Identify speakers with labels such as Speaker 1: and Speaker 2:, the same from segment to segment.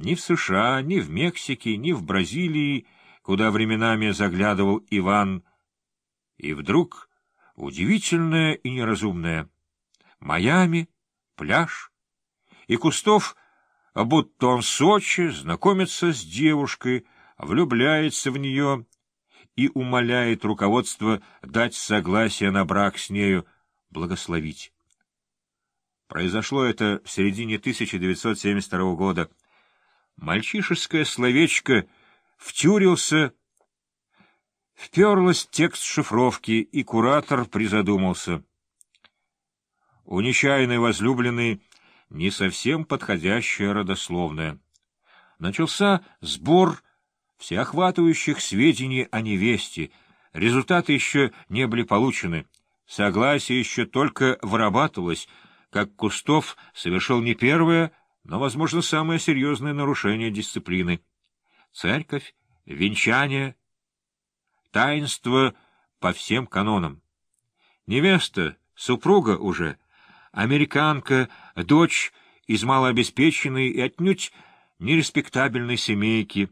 Speaker 1: Ни в США, ни в Мексике, ни в Бразилии, куда временами заглядывал Иван. И вдруг удивительное и неразумное. Майами, пляж, и Кустов, будто он Сочи, знакомится с девушкой, влюбляется в нее и умоляет руководство дать согласие на брак с нею, благословить. Произошло это в середине 1972 года. Мальчишеское словечко втюрился, вперлось текст шифровки, и куратор призадумался. У нечаянной возлюбленной не совсем подходящее родословное. Начался сбор всеохватывающих сведений о невесте. Результаты еще не были получены. Согласие еще только вырабатывалось, как Кустов совершил не первое, но, возможно, самое серьезное нарушение дисциплины. Церковь, венчание, таинство по всем канонам. Невеста, супруга уже, американка, дочь из малообеспеченной и отнюдь нереспектабельной семейки,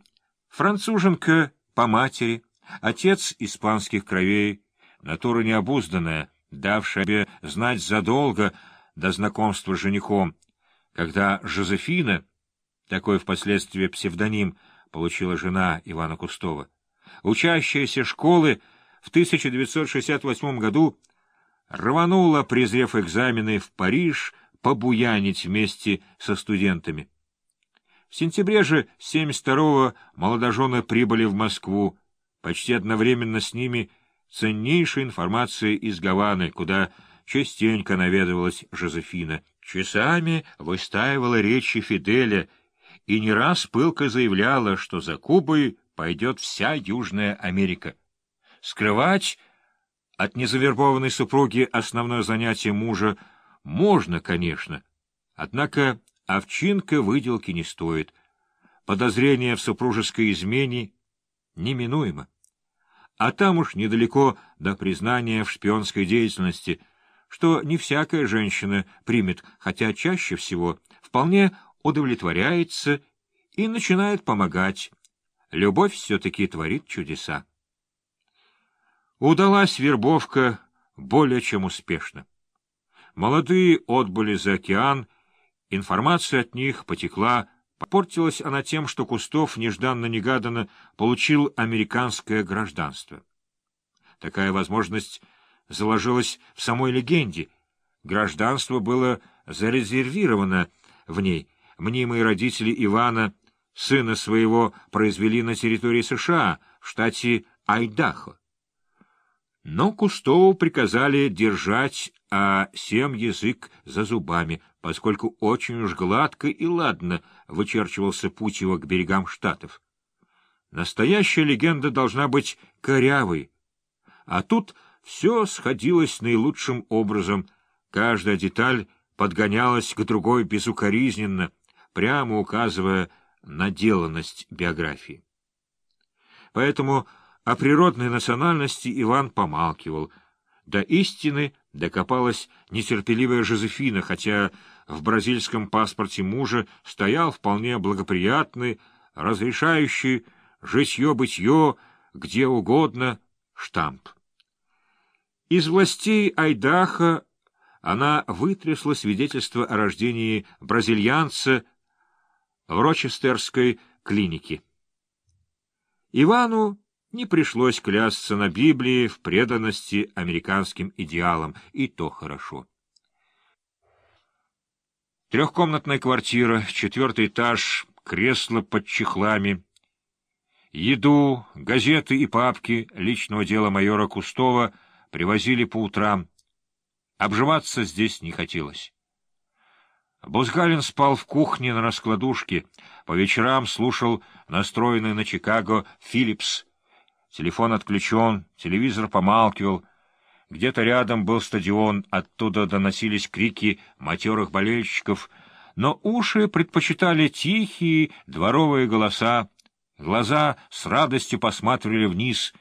Speaker 1: француженка по матери, отец испанских кровей, натура необузданная, давшая знать задолго до знакомства с женихом, когда Жозефина, такой впоследствии псевдоним, получила жена Ивана Кустова, учащаяся школы в 1968 году рванула, презрев экзамены, в Париж побуянить вместе со студентами. В сентябре же 72-го молодожены прибыли в Москву, почти одновременно с ними ценнейшая информация из Гаваны, куда частенько наведывалась Жозефина, часами выстаивала речи Фиделя и не раз пылко заявляла, что за Кубой пойдет вся Южная Америка. Скрывать от незавербованной супруги основное занятие мужа можно, конечно, однако овчинка выделки не стоит. Подозрение в супружеской измене неминуемо. А там уж недалеко до признания в шпионской деятельности, что не всякая женщина примет, хотя чаще всего вполне удовлетворяется и начинает помогать. Любовь все-таки творит чудеса. Удалась вербовка более чем успешно. Молодые отбыли за океан, информация от них потекла, попортилась она тем, что Кустов нежданно-негаданно получил американское гражданство. Такая возможность заложилась в самой легенде. Гражданство было зарезервировано в ней. Мнимые родители Ивана, сына своего, произвели на территории США, в штате Айдахо. Но Кустову приказали держать а сем язык за зубами, поскольку очень уж гладко и ладно вычерчивался путь его к берегам Штатов. Настоящая легенда должна быть корявой, а тут все сходилось наилучшим образом, каждая деталь подгонялась к другой безукоризненно, прямо указывая на деланность биографии. Поэтому о природной национальности Иван помалкивал. До истины докопалась нетерпеливая Жозефина, хотя в бразильском паспорте мужа стоял вполне благоприятный, разрешающий житье-бытье где угодно штамп. Из властей Айдаха она вытрясла свидетельство о рождении бразильянца в Рочестерской клинике. Ивану не пришлось клясться на Библии в преданности американским идеалам, и то хорошо. Трехкомнатная квартира, четвертый этаж, кресло под чехлами, еду, газеты и папки личного дела майора Кустова привозили по утрам. Обживаться здесь не хотелось. Бузгалин спал в кухне на раскладушке, по вечерам слушал настроенный на Чикаго «Филлипс», Телефон отключен, телевизор помалкивал. Где-то рядом был стадион, оттуда доносились крики матерых болельщиков, но уши предпочитали тихие дворовые голоса, глаза с радостью посматривали вниз,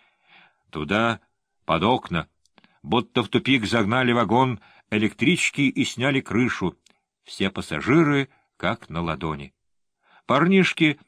Speaker 1: туда, под окна, будто в тупик загнали вагон электрички и сняли крышу, все пассажиры как на ладони. Парнишки